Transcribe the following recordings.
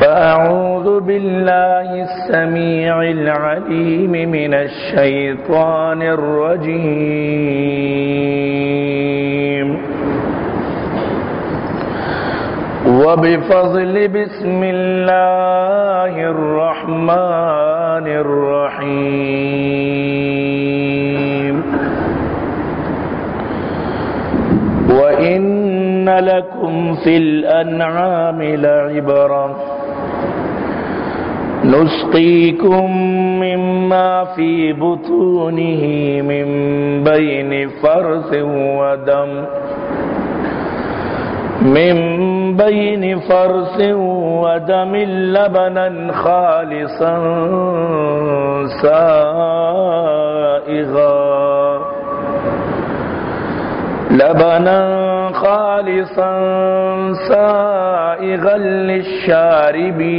فأعوذ بالله السميع العليم من الشيطان الرجيم. وبفضل بسم الله الرحمن الرحيم. وإن لكم في الأنعام لعبرة. نسقيكم مما في بطونه من بين فرث ودم. من بين فرث ودم لبنا خالصا سائغا. لبنا خالصا سائغا للشاربين.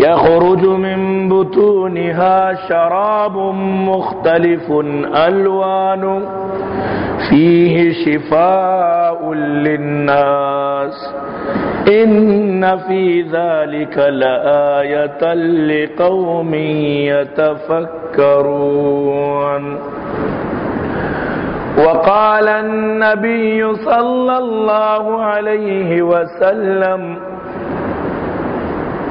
يخرج من بطونها شراب مختلف ألوان فيه شفاء للناس إن في ذلك لآية لقوم يتفكرون. وقال النبي صلى الله عليه وسلم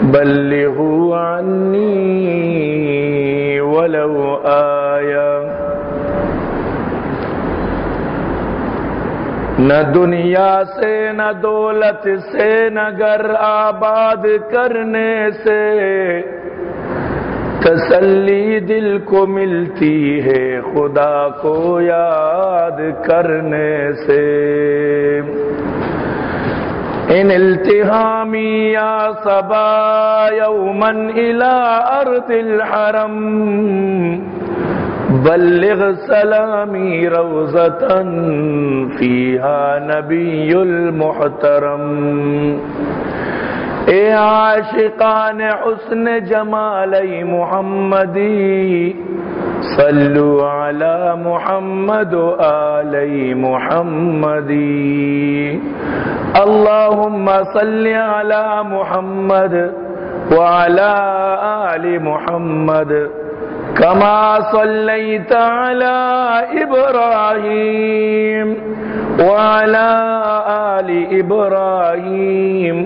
بلغوا عني ولو آية. نہ دنیا سے، نہ دولت سے، نہ گھر آباد کرنے سے تسلی دل کو ملتی ہے خدا کو یاد کرنے سے۔ ان التهامي يا صبا يوما الى ارض الحرم بلغ سلامي روزة فيها نبي المحترم اے عاشقان حسن جمالی محمدی، صلو علی محمد و آلی محمدی۔ اللہم صلی علی محمد وعلى آل محمد كما صليت على إبراهيم وعلى آل إبراهيم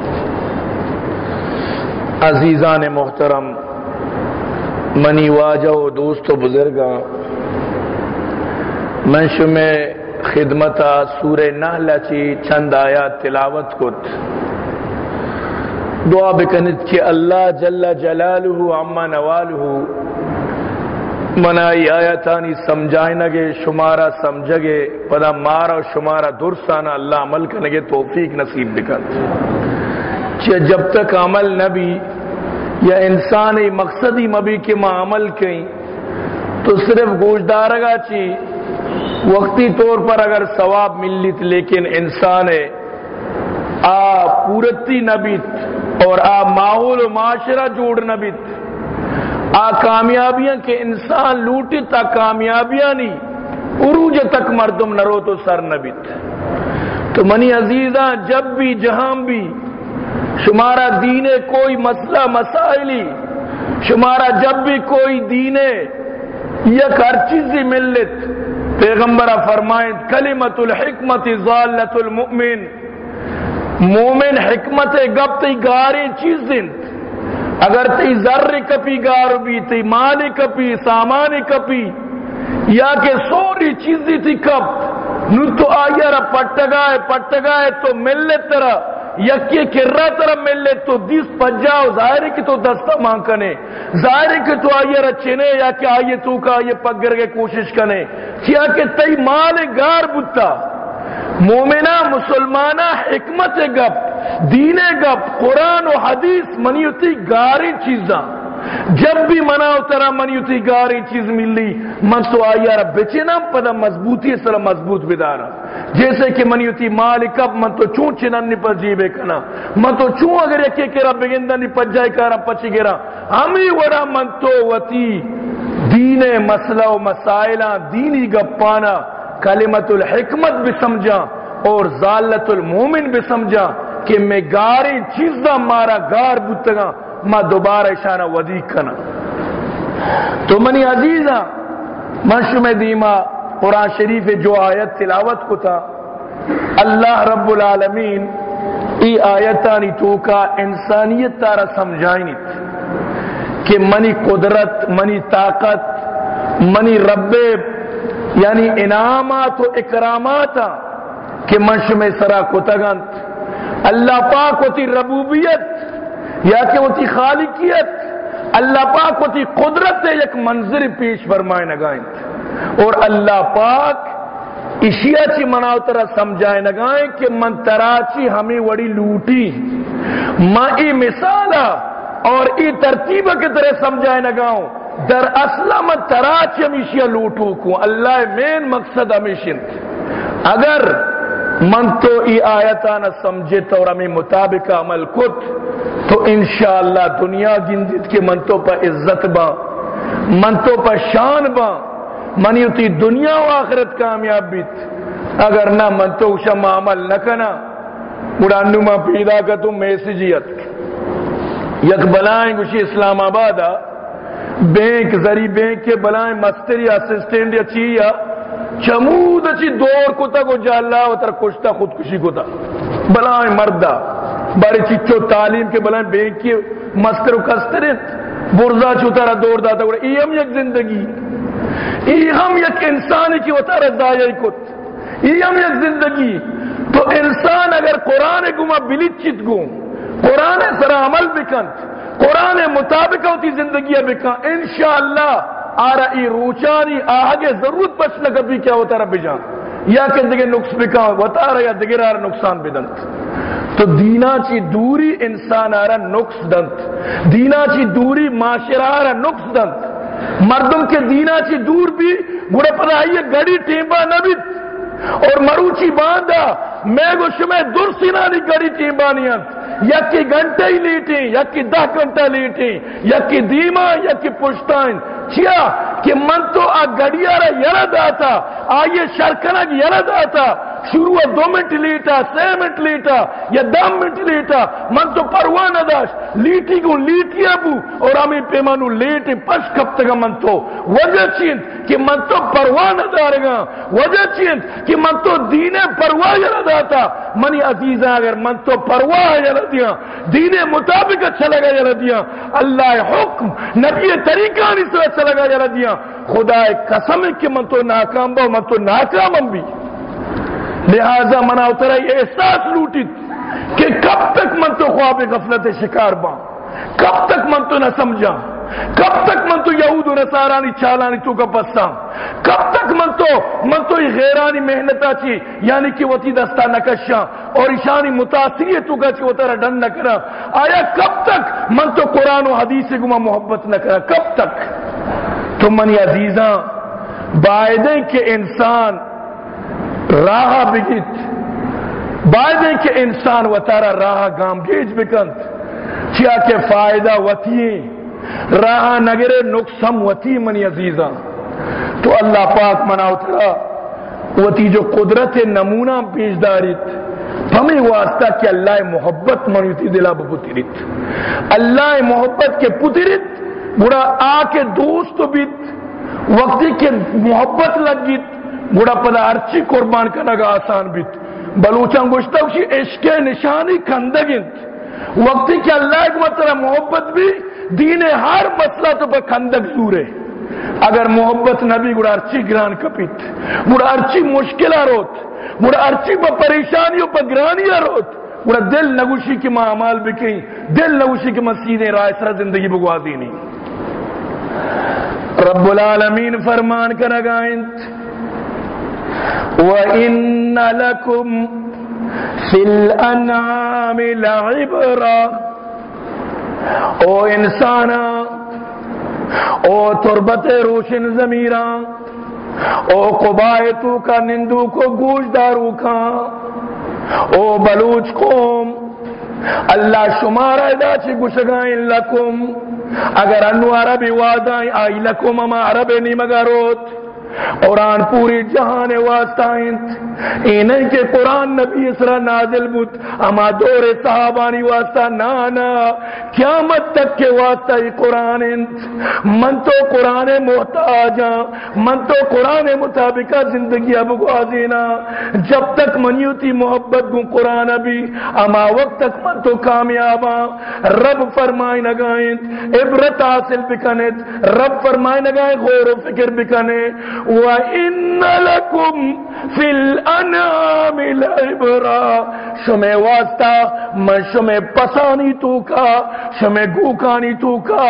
عزیزان محترم، منی واجہ و دوست و بزرگاں منش میں خدمت سور نحلہ چی چند آیات تلاوت کت دعا بکنت کہ اللہ جل جلالہ عما نوالہ، منائی آیا تانی سمجھائیں نگے شمارا سمجھگے، پدا مارا شمارا درسانا اللہ عمل کرنگے توفیق نصیب بکن چھے جب تک عمل نبی یا انسانی مقصدی مبی کے ماں عمل کہیں تو صرف گوشدارگا چی وقتی طور پر اگر ثواب ملیت لیکن انسان ہے، آ پورتی نبیت اور آ ماحول و معاشرہ جوڑ نبیت آ کامیابیاں کہ انسان لوٹی تا کامیابیاں نہیں، عروج تک مردم نرو تو سر نبیت تو منی عزیزہ جب بھی جہاں بھی شمارا دین کوئی مسئلہ مسائلی، شمارا جب بھی کوئی دین یک ہر چیزی ملت پیغمبرہ فرمائیں، کلمت الحکمت ضالت المؤمن، مومن حکمت گپ تی گاری چیزیں اگر تی ذر کپی گار بھی، تی مال کپی، سامان کپی، یا کہ سوری چیزی تھی کپ، نو تو آیا را پٹگائے پٹگائے تو ملے ترہ یکی کرا طرح ملے تو دیس پجاؤ ظاہر کی تو دستا مانگ کنے۔ ظاہر کی تو آئیے رچنے یا کہ آئیے تو کا آئیے پگر کے کوشش کنے۔ کیا کہ تی مال گار بتا مومنہ، مسلمانہ، حکمت گپ، دین گپ، قرآن و حدیث منیوتی گاری چیزاں۔ جب بھی منا اترا منیوتی گاری چیز ملی، من تو آیا رب بچے نا پدا مضبوطی سر مضبوط بدارا۔ جیسے کہ منیوتی مالک، اب من تو چون چنن نپا جیبے کنا۔ من تو چون اگر یکی کرا بگندہ نپا جائے کارا پچی گرا۔ ہمیں ورا من تو وتی دین مسئلہ و مسائلہ، دینی گپانا، کلمت الحکمت بھی سمجھا اور ذالت المومن بھی سمجھا کہ میں گاری چیز مارا گار بتگا ما دوبارہ اشانہ ودیق کنا۔ تو منی عزیزہ منشم دیما قرآن شریف جو آیت تلاوت کو تھا، اللہ رب العالمین، ای آیتانی توکا انسانیت تارا سمجھائنی کہ منی قدرت، منی طاقت، منی رب یعنی انعامات و اکرامات کہ منشم سرا کو تگنت اللہ پاک ہوتی ربوبیت، یا کہ ہوتی خالقیت، اللہ پاک ہوتی قدرت سے ایک منظر پیش فرمائے نگائیں۔ اور اللہ پاک اشیا چی مناو ترہ سمجھائے نگائیں کہ من تراچی ہمیں وڑی لوٹی۔ ما ای مثالا ہاں اور ای ترتیب کے طرح سمجھائے نگاؤں در اصلہ من تراچی ہمیشہ لوٹو کو۔ اللہ مین مقصد ہمیشن اگر من تو ای آیتا نہ سمجھے تو اور ہمیں مطابق عمل کت، تو انشاءاللہ دنیا گندت کے من تو پا عزت با، من تو پا شان با۔ منی تی دنیا و آخرت کامیاب بیت. اگر نہ من تو شما عمل نہ کنا اڑانو ما پیدا کا تو میسیجیت یک بلائیں گوشی اسلام آباد بینک زری بینک کے بلائیں مستری اسسٹنٹ یا چیا چمود چی دور کتا کو جالا و تر کشتا خودکشی کتا. بلائیں مردہ بارے چچو تعلیم کے بلائیں بینک کے مستر و کستر برزا چوتا دور داتا گوڑا ای ہم یک زندگی. ای ہم یک انسانی کی وطار دائی کت، ای ہم یک زندگی۔ تو انسان اگر قرآن گما بلیت چت گو، قرآن سر عمل بکن، قرآن مطابق ہوتی زندگی بکن، انشاءاللہ آرہ ای روچانی آگے ضرورت پچ نہ کبھی کیا ہوتا رب جان یا کہ دیگے نقص بکا وطا رہا یا دیگر آرہ نقصان بدنت۔ تو دینا چی دوری انسان آرہ نقص دنت۔ دینا چی دوری معاشرہ آرہ نقص دنت۔ مردم کے دینا چی دور بھی گڑا پر آئیے گڑی ٹیمبا نبیت اور مروچی باندھا، میں گو شمع در نہیں گڑی ٹیمبا نیت یکی گھنٹے ہی لیٹیں، یکی دہ گھنٹہ لیٹیں، یکی دیما یکی پشتائن چیا کہ من تو آ گڑیا را یرد آتا آئیے شرکنہ کی یرد آتا۔ شروع دو منٹ لیٹا سی منٹ لیٹا، یا دم منٹ لیٹا۔ من تو پرواہ نہ داشت، لیٹی کو لیٹی ابو اور ہمیں پیمانو لیٹی پش کب تک من تو۔ وجہ چین کہ من تو پرواہ نہ دار گا وجہ چین کہ من تو دین پرواہ یرد آتا۔ منی عزیزہ اگر من تو پرواہ یرد دیا دین مطابق اچھا لگا یرد دیا اللہ حکم، نبی طریقہ نہیں سے اچھا لگا یرد دیا خدا قسم ہے کہ من تو ناکام با من تو ناکام ہم بھی۔ لہذا منا اترا یہ احساس لوٹی کہ کب تک من تو خواب غفلت شکار باں کب تک من تو نہ سمجھا کب تک من تو یہود و نصارانی چالانی تو کا پسا کب تک من تو من تو غیرانی محنتا چی؟ یعنی کہ وہ تی دستا نکشا اور ایشانی متاثری تو کا چی وہ ترہ ڈن نہ کرا۔ آیا کب تک من تو قرآن و حدیث کو محبت نہ کرا؟ کب تک؟ تو منی عزیزاں بائدیں کہ انسان راہ بگت۔ بائدیں کہ انسان و تارا راہ گام گیج بکند۔ کیا کہ فائدہ وتی راہ نگرے نقصم وتی منی عزیزاں تو اللہ پاک منا اترا وتی جو قدرت نمونہ پیش داریت، ہمیں واسطہ کہ اللہ محبت منیتی دلا بپترت اللہ محبت کے پترت بڑا آ کے دوست بیت، وقتی کے محبت لگیت، بڑا پدا ارچی قربان کرنا گا آسان بیت۔ بلوچان گوشتا کہ عشق نشانی کندگنت وقتی کہ اللہ ایک مطلب محبت بھی دین ہر مسئلہ تو پر کندک زورے اگر محبت نبی گڑا ارچی گران کپیت، گڑا ارچی مشکل روت، گڑا ارچی پر پریشانیوں پر گرانی روت، گڑا دل نگوشی کی ماں عمال بکیں، دل نگوشی کی مسیدیں رائے سر زندگی بگوا دینی۔ رب العالمین فرمان کر کرگائنت وَإِنَّ لَكُمْ فی الانعام لعبرا او انسانا، او تربت روشن زمیران او قبائتو کا نندو کو گوش دارو کا، او بلوچ قوم، اللہ شمار ادا چی گشگائیں لکم، اگر انو عربی وادائیں آئی لکم، اما عربی نیمگاروت قرآن پوری جہان واسطہ انہیں کہ قرآن نبی اسرا نازل بود، اما دور صحابانی واسطہ۔ نانا قیامت تک کے واسطہ ہی قرآن من تو قرآن محتاجا ہاں، من تو قرآن مطابقہ زندگی اب گوازینا جب تک منیوتی محبت گو قرآن ابھی، اما وقت تک من تو کامیابا ہاں۔ رب فرمائی نگائیں عبرت حاصل بکنت رب فرمائی نگائیں غور و فکر بکنے۔ وَإِنَّ لَكُمْ فِي الْأَنَامِ لَعِبْرَا۔ شمع واسطہ، من شمع پسانی تو کا گوکانی تو کا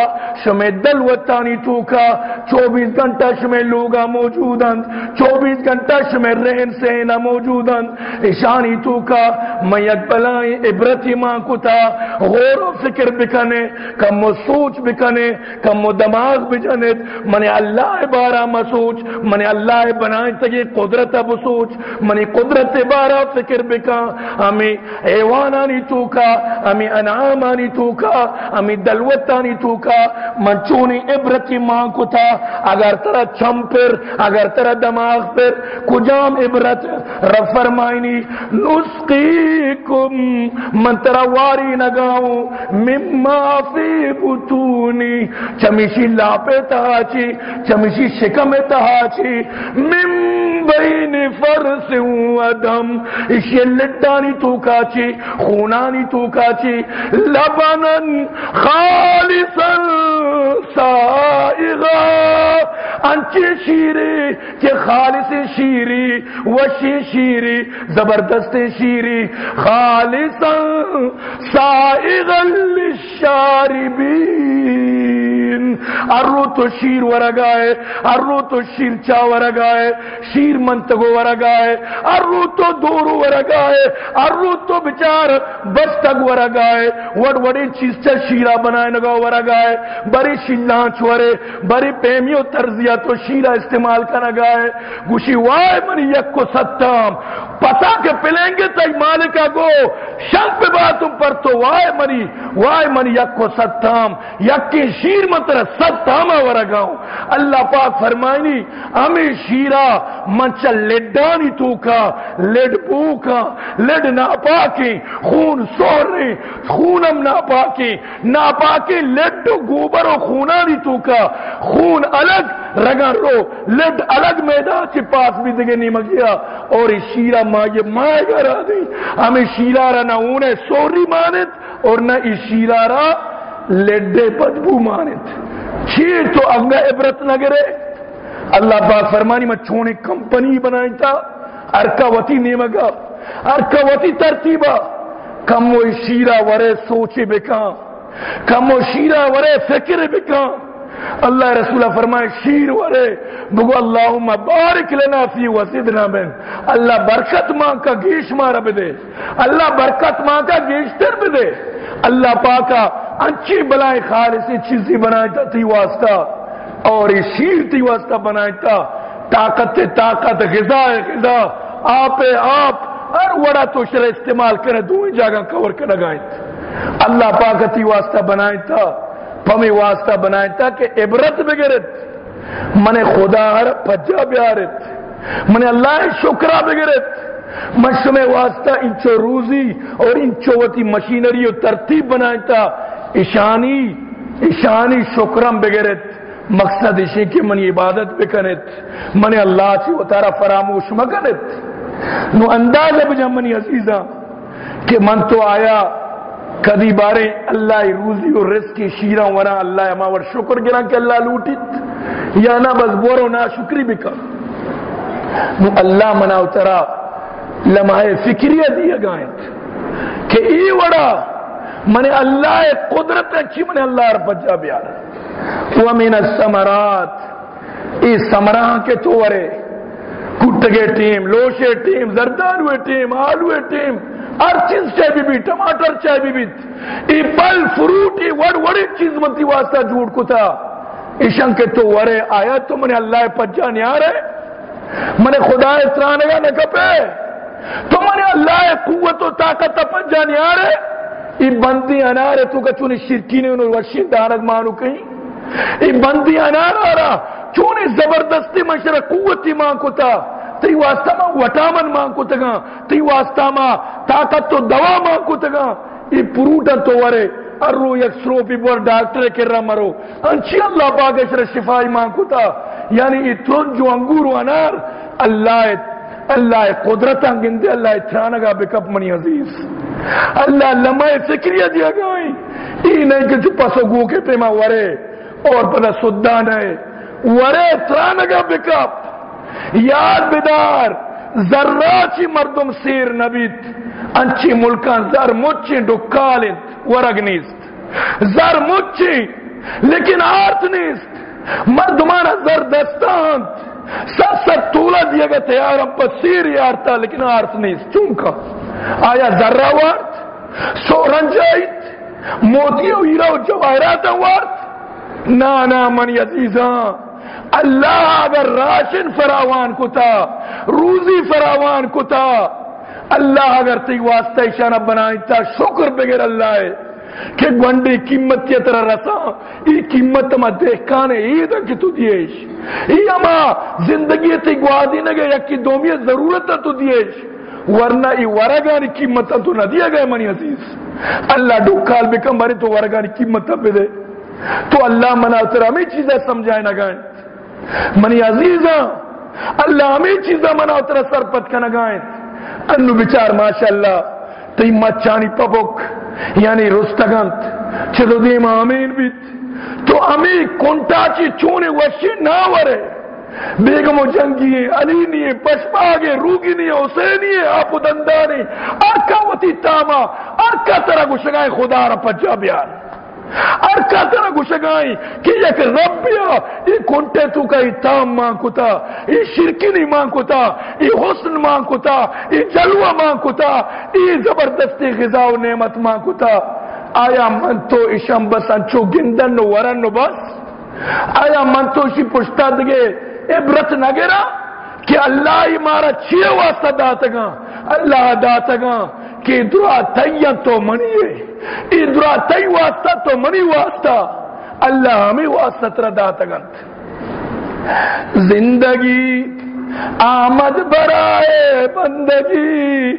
دلوتانی تو کا چوبیس گھنٹہ شمع لوگا موجودن چوبیس گھنٹہ شمع رہن سینا موجودن اشانی تو کا میں یک بلائیں عبرتی ماں کتا۔ غور و فکر بکنے، کم و سوچ بکنے، کم و دماغ بجنت من اللہ بارا مسوچ منی اللہ بنائیں تگی قدرت اب سوچ منی قدرت بارا فکر بکا، ہمیں ایوانانی توکا، ہمیں انعامانی توکا، ہمیں دلوتانی توکا، من چونی عبرتی ماں کو تھا، اگر ترہ چھم پر، اگر ترہ دماغ پر، کجام عبرت؟ رب فرمائنی، نسقیکم، من ترہ واری نگاؤں مما فی بطونی، چمیشی لاپے تہاچی چمیشی شکم تہاچی من بین فرس و دم اسی لٹانی تو کاچی، خونانی تو کاچی لبنن خالصا سائغا. انچی شیری کہ خالص شیری وشی شیری زبردست شیری خالصا سائغا للشاربین. ارو تو شیر ورگائے ارو تو شیر چا ورگائے شیر منتگو ورگائے ارو تو دورو ورگائے ارو تو بچار بس بستگ ورگائے وڑ وڑی چیز چا شیرہ بنائے نگو ورگائے بری شلانچ ورے بری پیمیو ترزیہ تو شیرہ استعمال کا نگائے گوشی وائے منی یک کو ستام پتا کہ پلیں گے تک مالکہ گو شک پہ باتم پر تو وائے منی وائے منی یک کو ستام۔ یک کی شیر مطرح ستاما ورگاؤں اللہ پاک فرمائنی، ہمیں شیرہ منچا لڈانی تو کا لڈ بو لڈ ناپاکی خون سورنی خونم ناپاکی ناپاکی لڈ گوبر و خونانی تو خون الگ، رگا رو لڈ الگ میدان چی پاس بھی دگے نہیں مگیا اور شیرہ ماں یہ مائے گا را دی ہمیں شیرہ را نہ انہیں سوری مانت، اور نہ اس شیرہ را لڈے بدبو مانت۔ شیر تو انگا عبرت نہ گرے۔ اللہ پاک فرمانی میں چھونے کمپنی بنائی تا ارکا وطی نیمگا ارکا وطی ترتیبا کم وہ شیرہ ورے سوچے بکا، کم وہ شیرہ ورے فکر بکا۔ اللہ رسولہ فرمائے، شیر ورے، بگو اللہم بارک لنا فی وسیدنا بین اللہ برکت ماں کا گیش مارا بدے۔ اللہ برکت ماں کا گیش تر بدے۔ اللہ پاکا انچی بلائے خالصی چیزی بنائے تا تی واسطہ۔ اور یہ شیر واسطہ بنائے تا طاقت طاقت، غذا غذا، آپ آپ، ہر وڑا تو شرح استعمال کرے دو ہی کور کر لگائیں اللہ پاکتی واسطہ بنائیں تھا پمی واسطہ بنائیں تھا کہ عبرت بگرت۔ من خدا ہر پجا بیارت۔ من اللہ شکرہ بگرت۔ مشم واسطہ انچو روزی اور انچو وتی مشینری و ترتیب بنائیں تھا اشانی اشانی شکرم بگرت۔ مقصد اسی کہ منی عبادت بکنت من اللہ چی و تارا فراموش مکنت نو انداز بجا منی عزیزہ کہ من تو آیا، کدی بارے اللہ روزی و رزق کی شیرہ ورا اللہ اما ور شکر گرا کہ اللہ لوٹت یا نہ بس بورو نہ شکری بکا نو اللہ منا اترا لمحہ فکریہ دیا گائیں۔ کہ ای وڑا، من اللہ قدرت اچھی من اللہ رب جا بیارا۔ ومن السمرات ای سمراہ کے تو ورے کٹگے ٹیم، لوشے ٹیم زردانوے ٹیم آلوے ٹیم ہر چیز چاہے بھی بھی، ٹماٹر چاہے بھی بھی۔ ای پل فروٹ، ای وڑ وڑی چیز متی واسطہ جھوڑ کو تھا ایشن کے تو ورے آیا تو منہ اللہ پجا نہیں آ رہے منہ خدا اترانے گا نہ کپے تو منہ اللہ قوت و طاقت پجا نہیں آ رہے ای بندی انارے تو کچھونی شرکی نے انہوں وشی دارت مانو کہیں۔ ای بندی انار آ رہا چونی زبردستی مشرہ قوتی مان کو تھا تی واسطہ ما وٹامن مان کو تگا تی واسطہ ما طاقت تو دوا مان کو تگا یہ پروٹا تو ورے، ارو یک سروپی بور ڈاکٹر کے رہا مرو۔ انچی اللہ پاک اشرا شفائی مان کو تا۔ یعنی یہ ترون جو انگور و انار، اللہ اللہ قدرتا گندے اللہ اترانگا بکپ منی عزیز۔ اللہ لمحے فکریہ دیا گئی یہ نہیں کہ جو پسو گو کے پیما ورے۔ اور پتہ سدان ہے۔ ورے اترانگا بکپ یاد بدار ذراچی مردم سیر نبیت۔ انچی ملکان زر مچی ڈکالت، ورگ نیست۔ زر مچی، لیکن آرت نیست۔ مردمانا زر دستانت سب سب تولا دیا گا تیار ہم پر سیر یارتا لیکن آرت نیست۔ چونکا آیا ذرہ وارت؟ سورنجائیت موتیو ہیرا و جواہرات وارت؟ نا نا منی اللہ اگر راشن فراوان کتا روزی فراوان کتا اللہ اگر تی واسطہ اشانہ بنائیں تا، شکر بغیر اللہ ہے کہ گونڈی قیمت کی طرح رسا ای قیمت ما دیکھانے ای دا کی تو دیش ای اما زندگی تی گوادی نگے یکی دومی ضرورت تو دیش ورنہ ای ورگانی قیمت تو نہ دیا گئے منی عزیز اللہ ڈکال بکم باری تو ورگانی قیمت پہ دے۔ تو اللہ منا تر ہمیں چیزیں سمجھائے نہ گائیں۔ منی عزیزا اللہ ہمیں چیزا منا اترا سر پت کا نگائیں انو بچار، ماشاءاللہ، تی مچانی پبک یعنی رستگنت، چلو دیم آمین بیت۔ تو امی کنٹاچی چونے وشی ناورے بیگم و جنگی ہے علی نہیں ہے پشپاگ ہے روگی نہیں ہے حسینی ہے آپ دندانی ارکا وتی تاما، ارکا طرح گشگائیں خدا را پجا بیار۔ اور کاتنا گوشگائی کہ یک رب بیا یہ کنٹے تو کا اتام مان کتا یہ شرکی نہیں کتا یہ حسن مان کتا یہ جلوہ مان کتا یہ زبردستی غذا و نعمت مان کتا آیا من تو اشم بس انچو گندن و ورن و بس؟ آیا من تو اسی پشتا دگے عبرت نگرا کہ اللہ ہی مارا چھے واسطہ داتگا اللہ داتگا کہ درا تیّن تو منی ہے، ادرا تی واسطہ تو منی واسطہ۔ اللہ ہمیں واسطہ ترہ داتا گنت زندگی آمد برائے بندگی،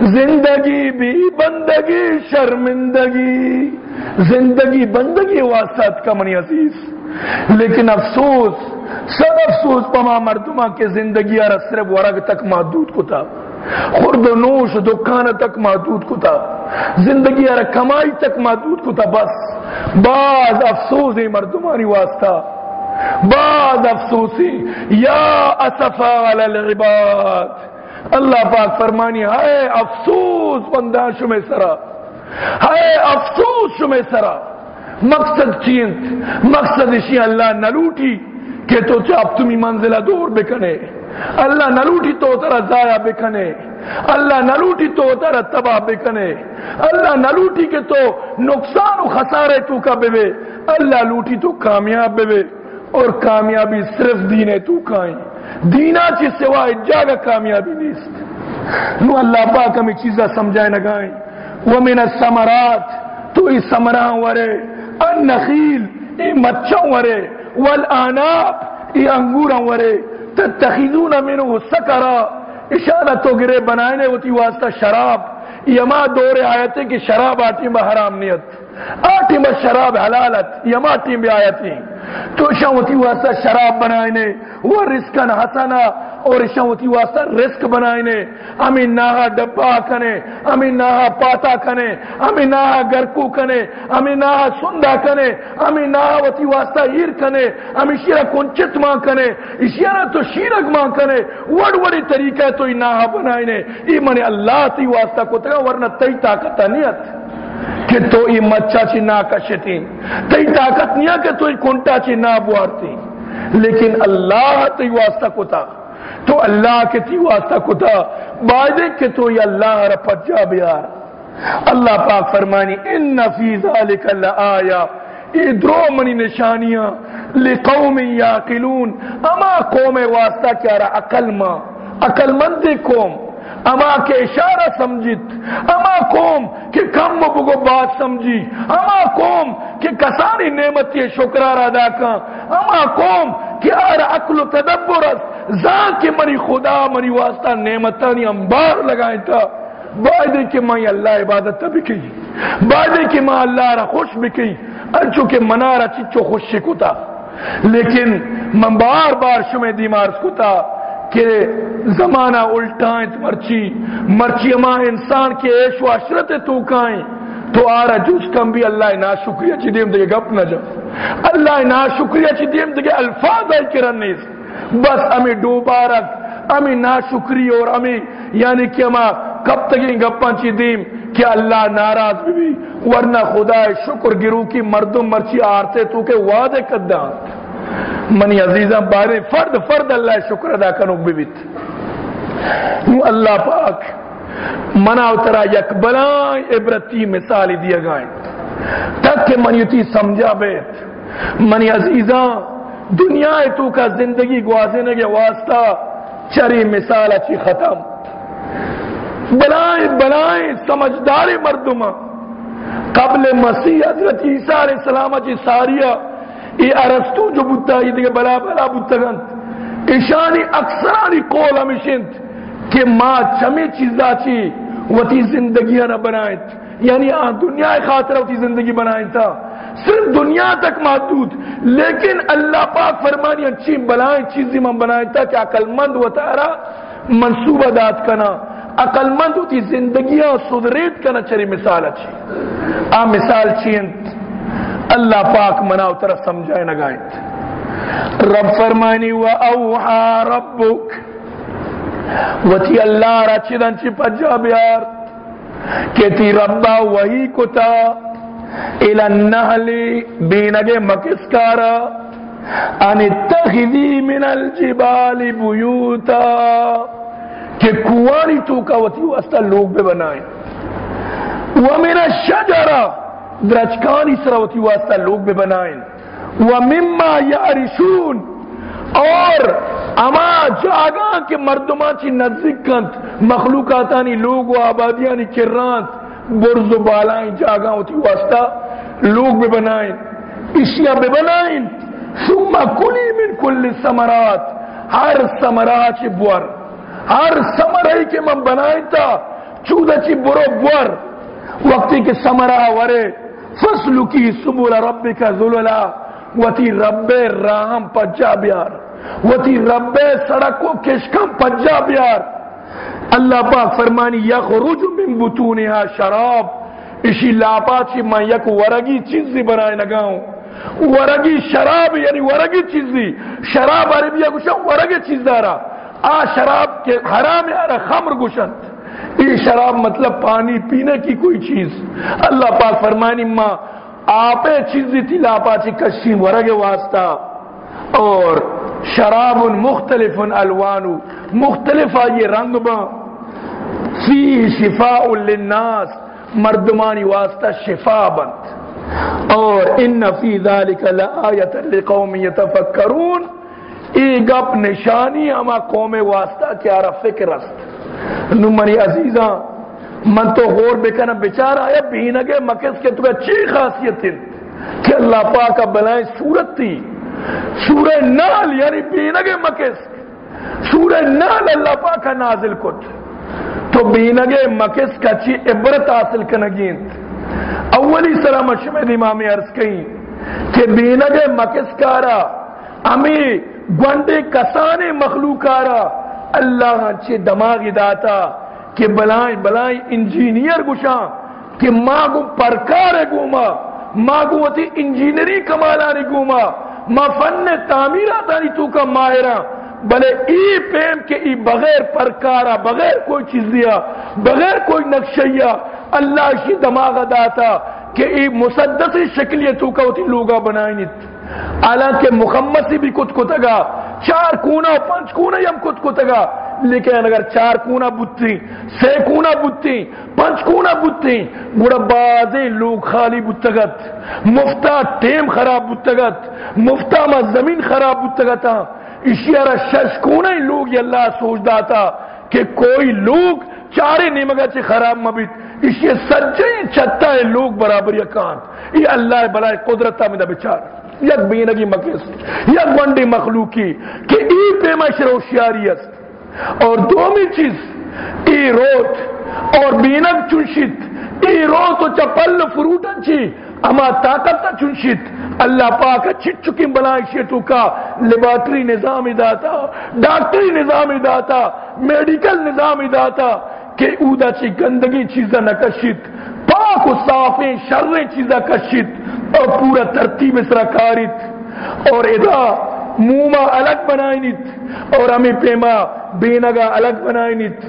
زندگی بھی بندگی، شرمندگی۔ زندگی بندگی واسطہ کا منی عزیز۔ لیکن افسوس، سب افسوس پما مردمہ کے زندگی اور صرف ورگ تک محدود کو خرد و نوش دکان تک محدود کو تھا زندگی اور کمائی تک محدود کو تھا بس بعض افسوس افسوسی مردمانی واسطہ، بعض افسوسی یا اسفا علی العباد۔ اللہ پاک فرمانی، ہائے افسوس بندہ شمی سرا، ہائے افسوس شمی سرا۔ مقصد چیند مقصد اسی اللہ نلوٹی کہ تو چاپ تمہیں منزلہ دور بکنے۔ اللہ نلوٹی تو ترا ضائع بکنے اللہ نلوٹی تو ترا تباہ بکنے اللہ نلوٹی کے تو نقصان و خسارے تو کا بے اللہ لوٹی تو کامیاب بے اور کامیابی صرف دینے تو کائیں دینا چی سوائے جاگا کامیابی نیست۔ نو اللہ پاک ہمیں چیزہ سمجھائے نگائیں ومن السمرات تو ای سمران ورے۔ النخیل، ای مچھوں ورے۔ والآناب ای انگوران ورے۔ تتخذون منه سکرا اشارہ تو گرے بنائنے ہوتی واسطہ شراب۔ یما دور آیتے کہ شراب آتی میں حرام نیت آتی میں شراب حلالت یما ٹیم بھی آیتی تو ہوتی واسطہ شراب بنائنے وہ رزقن حسنا اور شاوتی واسطہ رزق بنائنے امی ناہا ڈبا کنے امی ناہا پاتا کنے امی ناہا گرکو کنے امی ناہا سندا کنے امی ناہا وتی واسطہ ایر کنے امی شیرہ کنچت ماں کنے اشیارہ تو شیرک ماں کنے وڑ وڑی طریقہ تو ای ناہا بنائنے۔ ای منی اللہ تی واسطہ کو تگا ورنہ تی طاقتہ نیت کہ تو ای مچا چی نا کشتی تی طاقت نیا کہ تو ای کنٹا چی نا بوارتی۔ لیکن اللہ تی واسطہ کتا تو اللہ کے تی واسطہ کتا بائدے کے تو یہ اللہ رپت جا بیار اللہ پاک فرمانی، ان فی ذالک اللہ آیا درو منی نشانیاں، لقوم یاقلون۔ اما قوم واسطہ کیا رہا عقل ماں عقل مند قوم۔ اما کے اشارہ سمجھت، اما قوم کہ کم بگو بات سمجھی، اما قوم کہ کسانی نعمت یہ شکرار ادا کا اما قوم کہ آر عقل و تدبر زان کے منی خدا منی واسطہ نعمتانی انبار لگائیں تھا بعد کہ میں اللہ عبادت بھی کی۔ بعد کہ میں اللہ را خوش بھی کی۔ انچو کہ منارا چچو خوش شکو شکتا لیکن من بار بار شمع دیمار سکتا کہ زمانہ الٹائیں مرچی مرچی اما انسان کے عیش و عشرت تو کائیں۔ تو آ رہا کم بھی اللہ نا شکریہ چی دیم دے گپ نہ جا۔ اللہ نا شکریہ چی دیم دے الفاظ آئی کرن نیز۔ بس امی ڈوبارک امی نا شکری اور امی یعنی کہ اما کب تک گپاں چی دیم کہ اللہ ناراض بھی ورنہ خدا شکر گرو کی مردم مرچی آرتے تو کہ وعدے قدام منی عزیزہ بارے فرد فرد اللہ شکر ادا کرو بیت نو اللہ پاک منا اترا یک بلائیں، عبرتی مثالی دیا گائیں۔ تک کہ منیتی سمجھا بیت۔ منی عزیزہ دنیا تو کا زندگی گوازنے کے واسطہ چری مثال اچھی ختم۔ بلائیں بلائیں، سمجھدار مردمہ۔ قبل مسیح حضرت عیسیٰ علیہ السلام اچھی ساریہ ای ارستو جو بودتا یہ دیگه بلا بلا بودتا گند ایشانی اکثرانی قول ہمیشند کہ ما چمی چیزا چی وتی زندگی نہ بنائیں یعنی آن دنیا خاطر وتی زندگی بنائیں تھا۔ صرف دنیا تک محدود، لیکن اللہ پاک فرمانی اچھی بلائیں، چیزی من بنائیں تھا کہ عقل مند و تارا منصوبہ داد کنا۔ عقل مند ہوتی زندگیاں صدریت کنا، چری مثال اچھی۔ آ مثال چیند اللہ پاک منا اترا سمجھائے نگائیں رب فرمانی و اوحا ربک وتی اللہ را چدن چی پجا بیار کہتی ربا وہی کتا۔ الى النحل بینگ مکسکارا۔ ان اتخذی من الجبال بیوتا۔ کہ کوانی تو کا وتی واسطہ لوگ بے بنائیں ومن الشجرہ۔ درچکانی سروتی واسطہ لوگ بھی بنائیں۔ وَمِمَّا يَعْرِشُونَ اور اما جاگا کے مردمہ چی نزدیک کنت مخلوقاتانی لوگ و آبادیانی کرانت برز و بالائیں جاگا ہوتی واسطہ لوگ بھی بنائیں۔ اشیاء بھی بنائیں۔ ثم کلی من کل سمرات ہر سمرات چی بور۔ ہر سمرائی کے من بنائیں تا، چودہ چی برو بور۔ وقتی کے سمرہ ورے فصل کی سبول رب کا ذللا وتی رب رام پجا بیار وتی رب سڑکو کشکم پجا بیار اللہ پاک فرمانی، یخرج من بطونها شراب، اسی لاپا چی میں یک ورگی چیزی بنائے نگاؤں ورگی شراب یعنی ورگی چیزی۔ شراب عربیہ گوشا ورگی چیز دارا۔ آ شراب کے حرام یارا خمر گوشن یہ شراب مطلب پانی پینے کی کوئی چیز۔ اللہ پاک فرمانی ماں آپ چیزی تھی لاپا چی کشی ورگ واسطہ۔ اور شراب مختلف الوانو مختلف یہ رنگ با۔ فی شفاء للناس، مردمانی واسطہ شفا بند۔ اور ان فی ذالک لآیت لقوم یتفکرون۔ ای گپ نشانی اما قوم واسطہ کیا فکر است۔ نمانی عزیزاں، من تو غور بکنا بچار آیا بینگے مکس کے تو اچھی خاصیت تھی؟ کہ اللہ پاک بلائیں صورت تھی۔ سورہ نال یعنی بینگے مکس۔ سورہ نال اللہ پاک نازل کت تو بینگے مکس کا چی عبرت حاصل کنگین۔ اولی سلام شمید امام عرض کہیں کہ بینگے مکس کارا، امی گونڈے کسانے مخلوقارا اللہ چی دماغی داتا کہ بلائیں بلائیں انجینئر گشاں کہ ماں گو پرکار گوما ماں گو تی انجینئری کمالانی گوما، ما فن تعمیرات آنی تو کا ماہرہ، بلے ای پیم کے ای بغیر پرکارا، بغیر کوئی چیز دیا بغیر کوئی نقشیہ، اللہ شی دماغ داتا کہ ای مسدسی شکلیہ کا ہوتی لوگا بنائیں نیت حالانکہ مخمسی بھی کت کتگا، چار کونا پانچ کونا یم کت کتگا۔ لیکن اگر چار کونا بتی سے کونا بتی پنچ کونا بتی گوڑا بازے لوگ خالی بتگت مفتا ٹیم خراب بتگت مفتا ما زمین خراب بتگتا اسی ارہ شش کونا ہی لوگ یہ اللہ سوچ داتا کہ کوئی لوگ چارے نیمگا چے خراب مبیت اسی سجے چھتا ہے لوگ برابر یکان۔ یہ اللہ بلائے قدرتا میں دا بچار۔ یک بینگی مکس یک ونڈی مخلوقی کہ ای پیما شروشیاری است. اور دومی چیز، ای روت، اور بینک چنشت ای روت و چپل فروٹ انچی اما طاقت چنشت اللہ پاک چھٹ چکی بلائیں شیطو کا؟ لیبارٹری نظام داتا، ڈاکٹری نظام داتا، میڈیکل نظام داتا کہ اودا چی گندگی چیزا نکشت پاک و صافیں شریں چیزا کشت اور پورا ترتیب اس رکارت اور ادا موما الگ بنائی نیت اور ہمیں پیما بینگا الگ بنائی نیت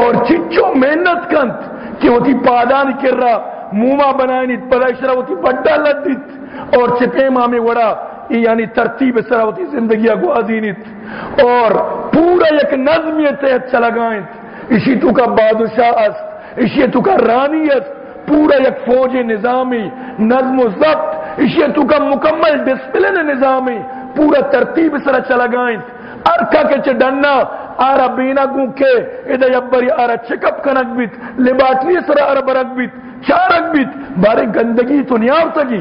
اور چچو محنت کنت کہ وہ تھی پادان کر رہا موما بنائی نیت پدائشرہ وہ تھی بڑا لد دیت اور چپیما میں وڑا یعنی ترتیب سرا وہ تھی زندگی اور پورا یک نظمیت تحت چلا گائیں اسی تو کا بادشاہ است، اسی تو کا رانی است پورا یک فوج نظامی نظم و ضبط اسی تو کا مکمل ڈسپلن نظامی، پورا ترتیب سرا چلا گائیں۔ ارکا کے چے ڈننا آرا بینا گوں کے ادھا یبری آرا چکپ کنک بیت لباٹری سرا آرا برک بیت، چارک بیت، بارے گندگی تو نہیں آوتگی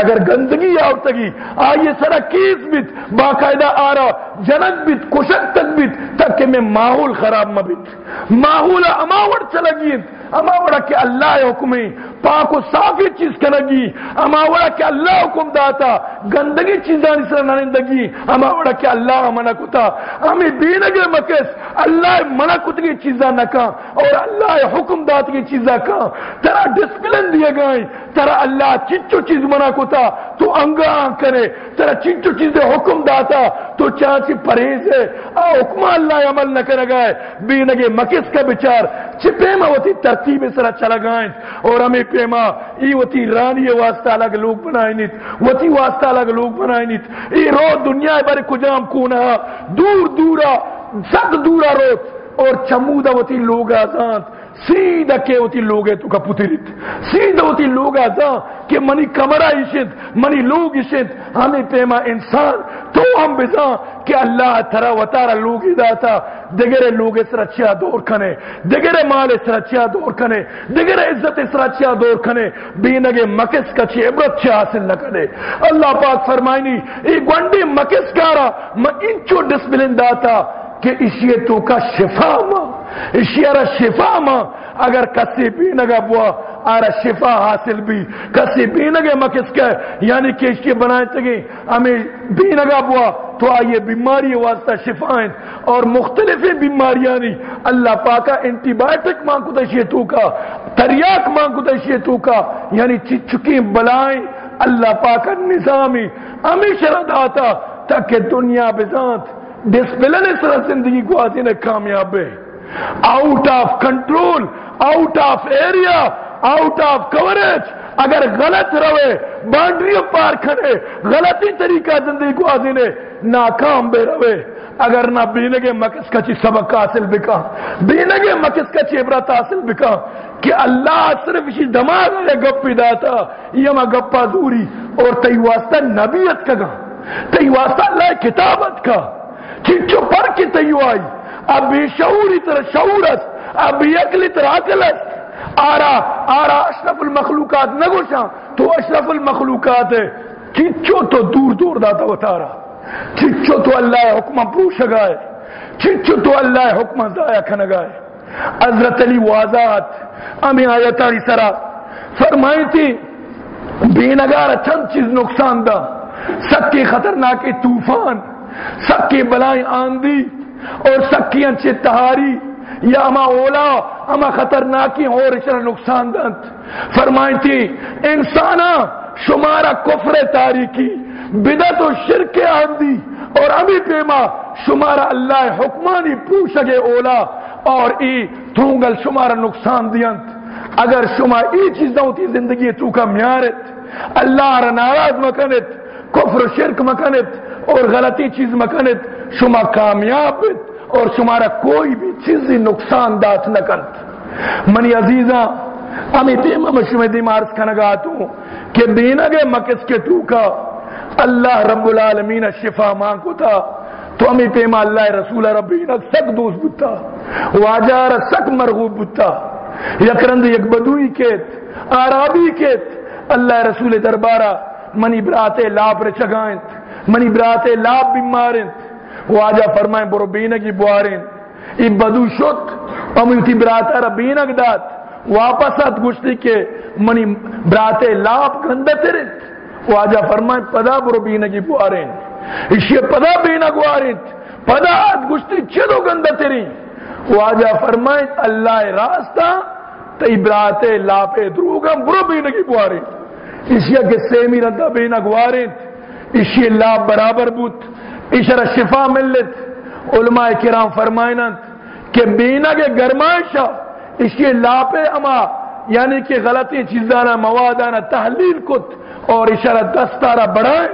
اگر گندگی آوتگی آئیے سرا کیس بیت، باقاعدہ آرا جنک بیت، کشک تک بیت، تاکہ میں ماحول خراب مبیت ماحول اماور چلگیت اما وڑا کہ اللہ حکمی، پاک و صافی چیز کنگی اما وڑا کہ اللہ حکم داتا، گندگی چیزانی سر نرندگی اما وڑا کہ اللہ منع کتا۔ ہمیں دینگے مکس، اللہ منع کتگی چیزا نکا اور اللہ حکم دات کی چیزا کا ترا ڈسپلن دیے گئے ترا اللہ چچو چیز منع کتا، تو انگا کرے۔ ترا چچو چیز حکم داتا، تو چانچی پرہیز ہے۔ آ، حکم اللہ عمل نہ کر گئے۔ بینگے مکس کا بچار۔ چپے میں ہوتی ترتیب سرا چلا گائیں اور ہمیں پیما ای وتی رانی واسطہ الگ لوگ بنائیں نیت۔ وتی واسطہ الگ لوگ بنائیں نیت۔ ای رو دنیا بارے کجام کونا دور دورا زد دورا روت اور چمودہ وتی لوگ آزانت سیدھا کے ہوتی لوگ ہے تو کا پتریت سیدھا ہوتی لوگ آتا کہ منی کمرہ اشت منی لوگ اشت ہمیں پیما انسان، تو ہم بزا کہ اللہ ترا و تارا لوگ داتا دگرے لوگ اس رچیا دور کنے دگرے مال اس رچیا دور کنے دگرے عزت اس رچیا دور کنے بینگے مکس کا چی عبرت چی حاصل نہ کنے اللہ پاک فرمائنی، ای گونڈی مکس کارا، میں انچو ڈسپلن داتا کہ اسی تو کا شفا ماں اسی ارہ شفا ماں اگر کسی بھی نگا بوا ارہ شفا حاصل بھی، کسی بھی نگے مکس کے یعنی کہ اسی بنائے تگی ہمیں بھی نگا بوا، تو آئیے بیماری واسطہ شفائیں۔ اور مختلف بیماریاں نہیں، اللہ پاکا انٹی بائیٹک ماں کو تو کا، تریاک ماں کو تو کا یعنی چکی بلائیں، اللہ پاکا نظامی، ہمیشہ رد آتا، تاکہ دنیا بزانت، ڈسپلن اس طرح زندگی کو آتی نے کامیاب ہے۔ Out of control out of area out of coverage اگر غلط روے بانڈری پار کھڑے غلطی طریقہ زندگی کو آدھنے ناکام بے روے اگر نہ بینگے مکس کچی سبق حاصل بکا، بینگے مکس کچی عبرت حاصل بکا، کہ اللہ صرف اسی دماغ ہے، گپی داتا، یہ ما گپا دوری، اور تی واسطہ نبیت کا گا تی واسطہ اللہ کتابت کا، چنچو پر کی تیو آئی اب بے شعوری تر شعورت اب بے اکلی تر عقلت آرا آرا اشرف المخلوقات نگوشا تو اشرف المخلوقات ہے۔ چنچو تو دور دور داتا وطارا چچو تو اللہ حکمہ پروش گائے۔ چچو تو اللہ حکمہ ضائع کھنگائے حضرت علی واضحات امی آیتاری سرا۔ فرمائی تھی، بے نگار چند چیز نقصان دا سکی خطرناک طوفان سکی بلائیں آندھی۔ اور سکی انچے تہاری یا اما اولا، اما خطرناکی اور اشرا نقصان دانت فرمائی تھی، انسانا شمارا کفر تاریکی بدت و شرک آندی اور ابھی پیما شمارا اللہ حکمانی پوشگے اولا، اور ای تھونگل شمارا نقصان دیانت اگر شما ای چیز ہوتی زندگی تو کا میارت، اللہ را ناراض مکنت کفر و شرک مکنت اور غلطی چیز مکنت شما کامیاب اور شمارا کوئی بھی چیز نقصان دات نکنت منی عزیزاں ہمیں پیما مشمع دی مارس کھنگاتوں کہ بینگے مکس کے تو کا اللہ رب العالمین شفا ماں تھا تو ہمیں پیما اللہ رسول ربین سک دوست بتا واجار سک مرغوب بتا یکرند یک بدوئی کیت، آرابی کیت، اللہ رسول دربارہ منی براتے لاب رچگائنت منی براتے لاب بیمارنت واجہ فرمائیں، برو بینگی بوارن ای بدو شت امیتی براتا ربینگ دات واپس آت گشتی کے منی براتے لاب گندتے رہت واجہ فرمائیں، پدا برو بینگی بوارین۔ اسی پدا بینگ وارین پدا آت گشتی چدو گندہ تیری واجہ فرمائیں، اللہ راستہ تی براتے لاپے دروگم برو بینگی بوارین۔ اسی کہ سیمی ردہ بینگ وارین اسی اللہ برابر بوت اشارہ شفا ملت، علماء کرام فرمائنت کہ بینا بینگ گرمائشہ اسی لاپے اما یعنی کہ غلطی چیزانا، موادانا تحلیل کت اور اشارہ دستارہ بڑھائیں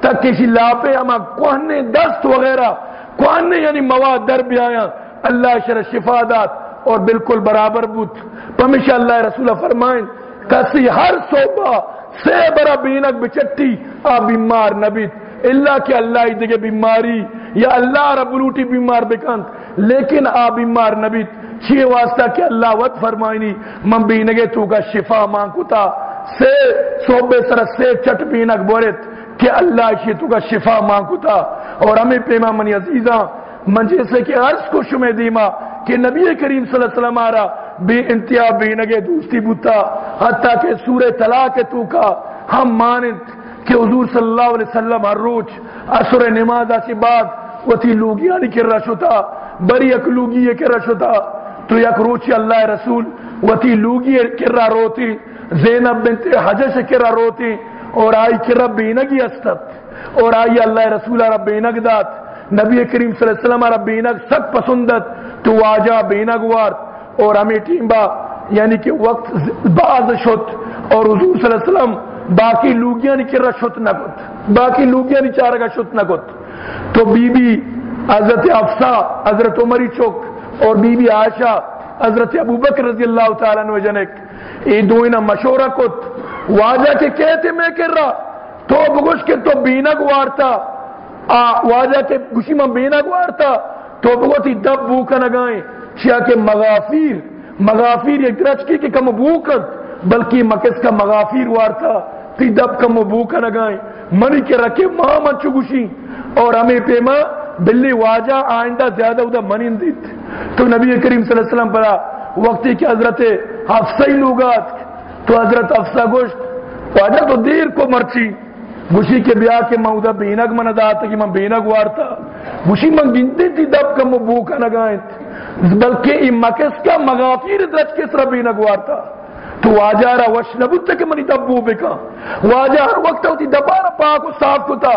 تک کسی لاپے اما کوہنے دست وغیرہ، کوہنے یعنی مواد در بھی آیا۔ اللہ اشارہ شفادات اور بالکل برابر بوت پمیشہ اللہ رسول فرمائیں کسی ہر صوبہ سے برا بینک بچٹی آ بیمار نبیت اللہ کہ اللہ دیگے بیماری یا اللہ رب روٹی بیمار بکند لیکن آ بیمار نبیت، چھ واسطہ کہ اللہ وقت فرمائنی، من بینگے تو کا شفا مانکتا سے صوبے سر سے چٹ پینک بورت کہ اللہ شی تو کا شفا مانگتا اور ہمیں پیما منی عزیزاں، من جیسے کہ عرض کو شمع دیما کہ نبی کریم صلی اللہ علیہ وسلم آرہ بے انتہا بینگے دوستی بوتا۔ حتیٰ کہ سورہ طلاق تو کا ہم مانت کہ حضور صلی اللہ علیہ وسلم ہر روچ اثر نماز آسی بعد وہ تھی لوگیانی کر رہا شتا بری اک لوگی یہ کر رہا شتا تو یک روچی اللہ رسول وہ تھی لوگی کر رہا روتی، زینب بنت حجش کرا روتی، اور آئی کرا بینگی استت، اور آئی اللہ رسول رب بینگ دات، نبی کریم صلی اللہ علیہ وسلم رب بینگ سک پسندت، تو آجا بینگ وارد اور ہمیں ٹیم با یعنی کہ وقت بعض شت اور حضور صلی اللہ علیہ وسلم باقی لوگیاں نہیں کرا شت نہ کت باقی لوگیاں نہیں چارگا شت نہ کت تو بی بی حضرت افسا، حضرت عمری چوک اور بی بی عائشہ، حضرت ابو بکر رضی اللہ تعالیٰ نے جنک ای دوینا مشورہ کت۔ واجہ کے کہتے میں کر رہا، تو بگوش کے تو بینگ وارتا واجہ کے گوشی میں بینگ وارتا تو بگو تی دب بوکا نگائیں چیا کہ مغافیر مغافیر ایک درچ کی کہ کم بوکت بلکہ مکس کا مغافیر وارتا۔ تی دب کم بوکا نگائیں، منی کے رکھے ماں من چو اور ہمیں پیما بلی واجہ آئندہ زیادہ ادھا منی دیت تو نبی کریم صلی اللہ علیہ وسلم پڑا وقتی کہ حضرت حفصہ ہی لوگات تو حضرت حفصہ گوشت، واجہ تو دیر کو مرچی۔ گوشی کے بیاہ کے ماں مہودہ بینگ من ادا تا کہ من بینگ وارتا۔ گوشی من گنتی تھی دب کا مبوکا نگائیں۔ بلکہ ای مکس کا مغافیر درج کس را بینگ وارتا۔ تو واجہ را وش تک منی دبو بکا. واجہ ہر وقت ہوتی دبارا پاک و صاف کتا.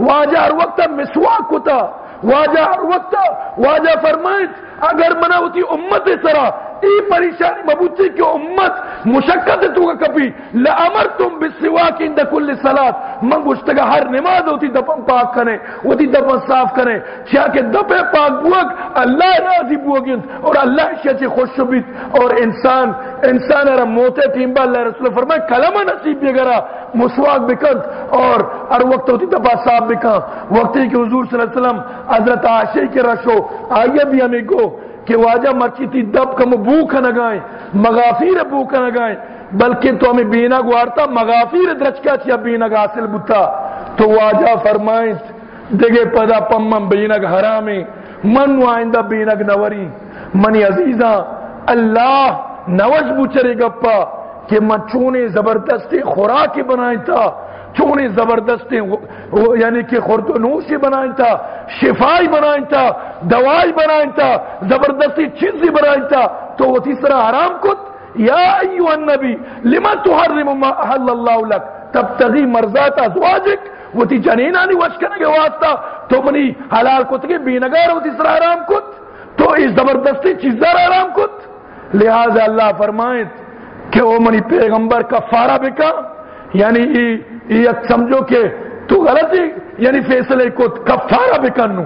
واجہ ہر وقت مسواک کتا. واجہ ہر وقت واجہ فرمائت اگر منا ہوتی امت سرا ای پریشانی مبوتی کہ امت مشکت تو کا کبھی لامر تم بسواک اند کل صلات من گشتگا ہر نماز ہوتی دپن پاک کریں، ہوتی دپن صاف کریں۔ چاہ کہ دپے پاک بوک، اللہ راضی بوگن اور اللہ شیچے خوش بیت اور انسان انسان ارہ موتے تیمبا اللہ رسول فرمائے، کلمہ نصیب بھی گرا، مسواک بکند اور ہر وقت ہوتی دپا صاف بکن وقتی کہ حضور صلی اللہ علیہ وسلم حضرت عاشق کے رشو، آئیے بھی ہمیں کو کہ واجہ مرچی تھی دب کم بوکھ نگائیں مغافیر بوکھ نگائیں بلکہ تو ہمیں بینا گوارتا، مغافیر درچکا چیا بینا حاصل بتا تو واجہ فرمائیں دگے پدا پمم بینگ حرامی، من وائندہ آئندہ بینگ نوری۔ منی عزیزاں، اللہ نوش بچرے گپا کہ من چونے زبردستی خوراکی بنائیں تھا چونے زبردستی یعنی کہ خورد و نوشی بنائیں تھا شفائی بنائیں تھا دوائی بنائیں تھا زبردستی چیزی بنائیں تھا تو وہ تیسرا حرام کت؟ یا ایوہ النبی، لما تحرم ما احل اللہ لک؟ تب تغی مرزات ازواجک؟ وہ تی جنینانی وشکنے کے واسطہ، تو منی حلال کت کے بینگار وہ تیسرا حرام کت؟ تو اس زبردستی چیزدار حرام کت؟ لہذا اللہ فرمائیں کہ وہ منی پیغمبر کفارہ بکا یعنی یہ سمجھو کہ تو غلطی یعنی فیصلے کو کفارہ بھی بکنو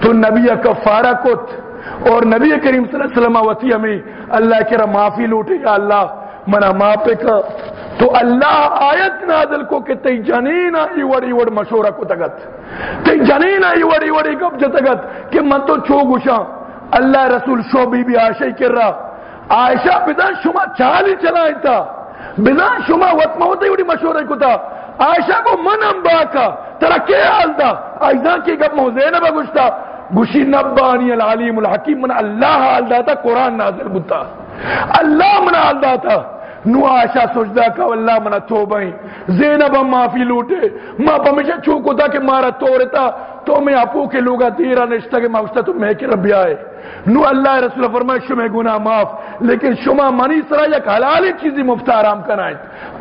تو نبی کفارہ کت۔ اور نبی کریم صلی اللہ علیہ وسلم وطی ہمیں اللہ کرا معافی لوٹے، یا اللہ منا معافی کا۔ تو اللہ آیت نازل کو کہ تی جنین آئی وڑی وڑ مشورہ کو تگت۔ تی جنین آئی وڑی وڑی کب جتگت کہ من تو چو گشا اللہ رسول شو بی بی آشائی کر رہا۔ عائشہ بدن شما چالی چلائیں تھا بنا شما وط موتی وڑی مشورہ کو تھا عائشہ کو من امبا کا ترا کے حال دا؟ آئیزاں کی گپ مو زینبہ گشتا۔ گشی نبانی العلیم الحکیم، من اللہ حال دا تھا قرآن نازل بتا اللہ من حال دا تھا نو آشا سجدہ کا اللہ منا توبائیں زینب ہم معافی لوٹے. ماں پمیشہ چوکو تھا کہ مارا تورتا تو میں اپو کے لوگا دیرا نشتا کہ ماں تو میں کے ربی آئے نو اللہ رسول فرمائے شمع گناہ معاف. لیکن شما منی سرا یک حلال چیزی مفت آرام کرائیں.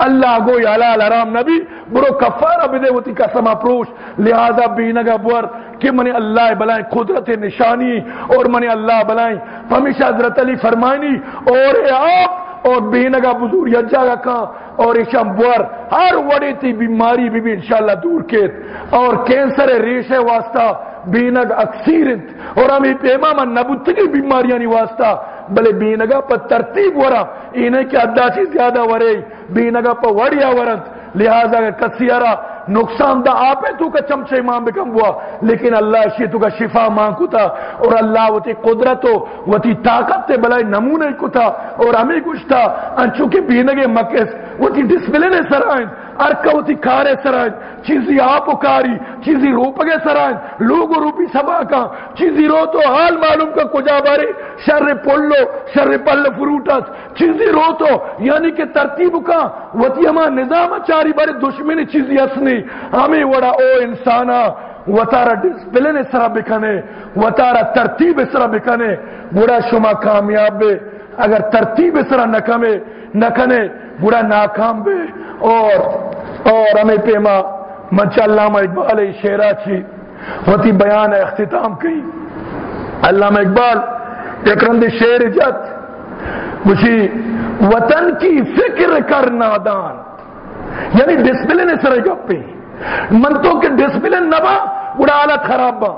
اللہ گوئی حلال حرام نبی. برو کفارہ بدے ہوتی قسم اپروش. لہذا بینگا بور کہ منی اللہ بلائیں قدرت نشانی اور منی اللہ بلائیں. ہمیشہ حضرت علی فرمائنی اور اے آپ اور بینگا بزور یجا گا کہاں اور اشم بور ہر وڑی تھی بیماری بھی بھی انشاءاللہ دور کیت اور کینسر ریشے واسطہ بینگ اکثیرت اور ہمیں پیما من نبوتگی بیماریاں نہیں واسطہ بلے بینگا پر ترتیب ورا، انہیں کیا ادا چیز زیادہ ورے بینگا پر وڑیا ورد لہذا اگر کسیارا، نقصان دا آپ ہے تو کا چمچے امام بکم ہوا۔ لیکن اللہ شی تو کا شفا ماں کو تھا اور اللہ وہ تی قدرت ہو وہ تی طاقت تے بلائے نمونے کو تھا اور ہمیں کچھ تھا۔ انچو کے بینگے مکس وہ تی ڈسپلنے سرائن ارکا وہ تی کارے سرائن، چیزی آپ کاری چیزی روپگے سرائن لوگ روپی سبا کا، چیزی رو تو حال معلوم کا کجا بارے، شر پلو، شر پل فروٹس چیزی رو تو یعنی کہ ترتیب کا وہ تی ہمارا نظام چاری بارے وطارا ڈسپلن اس طرح بکنے وطارا ترتیب اس طرح بکنے بڑا شما کامیاب بے اگر ترتیب اس طرح نکمے نکنے بڑا ناکام بے اور اور ہمیں پیما منچ علامہ اقبال شیرہ چی وطی بیان اختتام کی۔ علامہ اقبال اکرند شیر جت۔ مجھے وطن کی فکر کر نادان یعنی ڈسپلن اس طرح گپے من تو کہ ڈسپلن نبا، بڑا حالت خراب با۔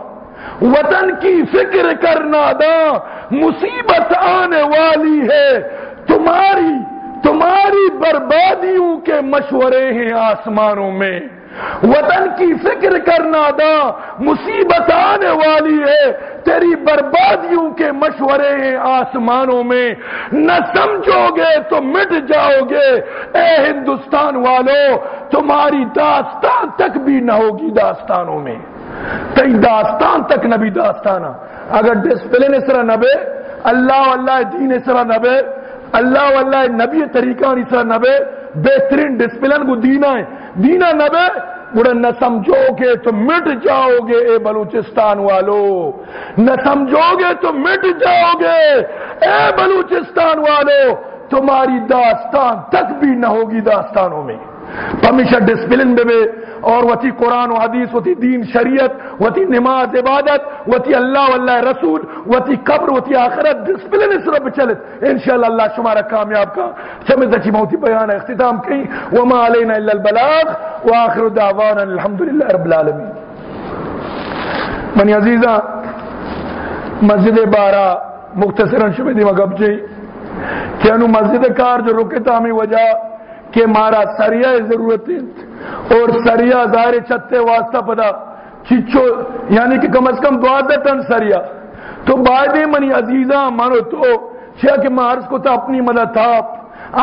وطن کی فکر کرنا دا مصیبت آنے والی ہے۔ تمہاری تمہاری بربادیوں کے مشورے ہیں آسمانوں میں۔ وطن کی فکر کرنا دا، مصیبت آنے والی ہے۔ تیری بربادیوں کے مشورے ہیں آسمانوں میں۔ نہ سمجھو گے تو مٹ جاؤ گے اے ہندوستان والو، تمہاری داستان تک بھی نہ ہوگی داستانوں میں۔ کئی داستان تک نبی داستانہ۔ اگر ڈسپلن اس طرح نبے اللہ اللہ دین اس طرح نبے اللہ واللہ نبی طریقہ اس نبے بہترین ڈسپلن کو دینا ہے۔ دینا نبے بڑا نہ سمجھو گے تو مٹ جاؤ گے اے بلوچستان والو۔ نہ سمجھو گے تو مٹ جاؤ گے اے بلوچستان والو۔ تمہاری داستان تک بھی نہ ہوگی داستانوں میں۔ ہمیشہ ڈسپلن میں اور وتی قرآن و حدیث وتی دین شریعت وتی نماز عبادت وتی اللہ واللہ رسول وتی قبر وتی آخرت ڈسپلن اس رب چلت انشاءاللہ اللہ شمارا کامیاب کا سمجھ دچی موتی بیان اختتام کہیں وما علینا الا البلاغ وآخر دعوانا الحمدللہ رب العالمین منی عزیزہ مسجد بارہ مختصرا شبہ دیما گب جئی کہ انو مسجد کار جو رکتا ہمیں وجہ کہ مارا سریع ضرورت اور سریع ظاہر چھتے واسطہ پدا چچو یعنی کہ کم از کم دعا تن سریع تو بعد منی عزیزاں مانو تو چھیا کہ مارس کو تا اپنی مدد تھا۔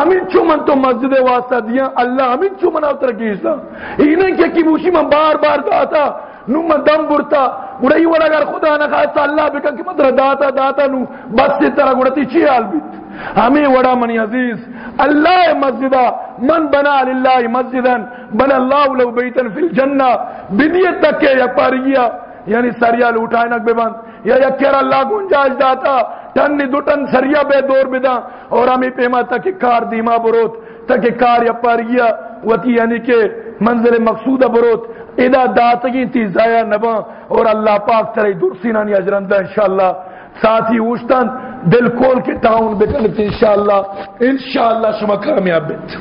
امین چو من تو مسجد واسطہ دیا، اللہ امین چو من اتر کیسا انہیں کیا کی بوشی من بار بار دعا نو من دم برتا گڑا یہ وڑا اگر خدا نہ خواہتا اللہ بکن کہ مدر داتا داتا نو بس سے طرح گڑا تی چی حال بیت۔ ہمیں وڑا منی عزیز اللہ مسجدہ، من بنا للہ مسجدا، بنا اللہ لو بیتن فی الجنہ، بدیت تک کے یا پارگیا یعنی سریا لوٹائے نک بے بند، یا یکیر اللہ گنجاج داتا، ٹن دو ٹن سریا بے دور بدا اور ہمیں پیما تک کار دیما بروت تک کار یا پارگیا وتی یعنی کہ منزل مقصودہ بروت ادا داتگی تھی ضائع نبا اور اللہ پاک ترے درسینانی اجرندہ انشاءاللہ۔ ساتھی اوشتن دل کول کے تعاون بکنت انشاءاللہ انشاءاللہ شما کامیاب بیت